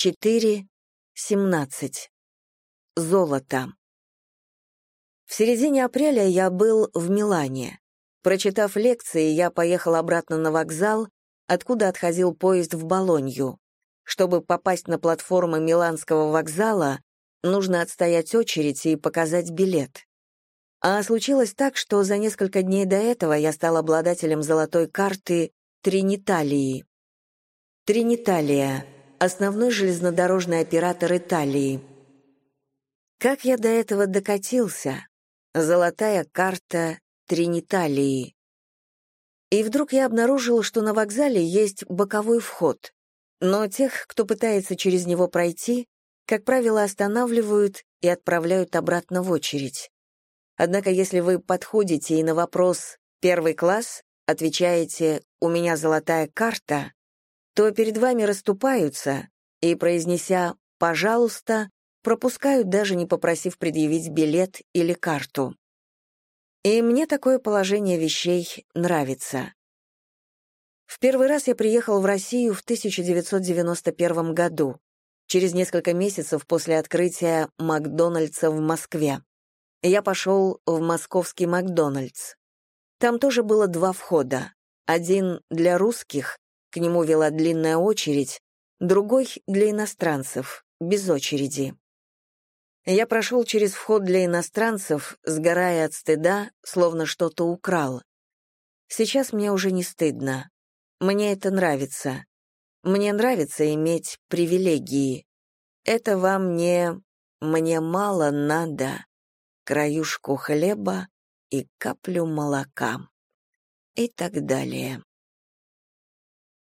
4.17. Золото. В середине апреля я был в Милане. Прочитав лекции, я поехал обратно на вокзал, откуда отходил поезд в Болонью. Чтобы попасть на платформу Миланского вокзала, нужно отстоять очередь и показать билет. А случилось так, что за несколько дней до этого я стал обладателем золотой карты Триниталии. Триниталия — основной железнодорожный оператор Италии. Как я до этого докатился? Золотая карта Триниталии. И вдруг я обнаружил, что на вокзале есть боковой вход. Но тех, кто пытается через него пройти, как правило, останавливают и отправляют обратно в очередь. Однако если вы подходите и на вопрос «первый класс» отвечаете «у меня золотая карта», то перед вами расступаются и, произнеся «пожалуйста», пропускают, даже не попросив предъявить билет или карту. И мне такое положение вещей нравится. В первый раз я приехал в Россию в 1991 году, через несколько месяцев после открытия Макдональдса в Москве. Я пошел в московский Макдональдс. Там тоже было два входа. Один для русских, к нему вела длинная очередь, другой для иностранцев, без очереди. Я прошел через вход для иностранцев, сгорая от стыда, словно что-то украл. Сейчас мне уже не стыдно. Мне это нравится. Мне нравится иметь привилегии. Это вам не «мне мало надо», краюшку хлеба и каплю молока. И так далее.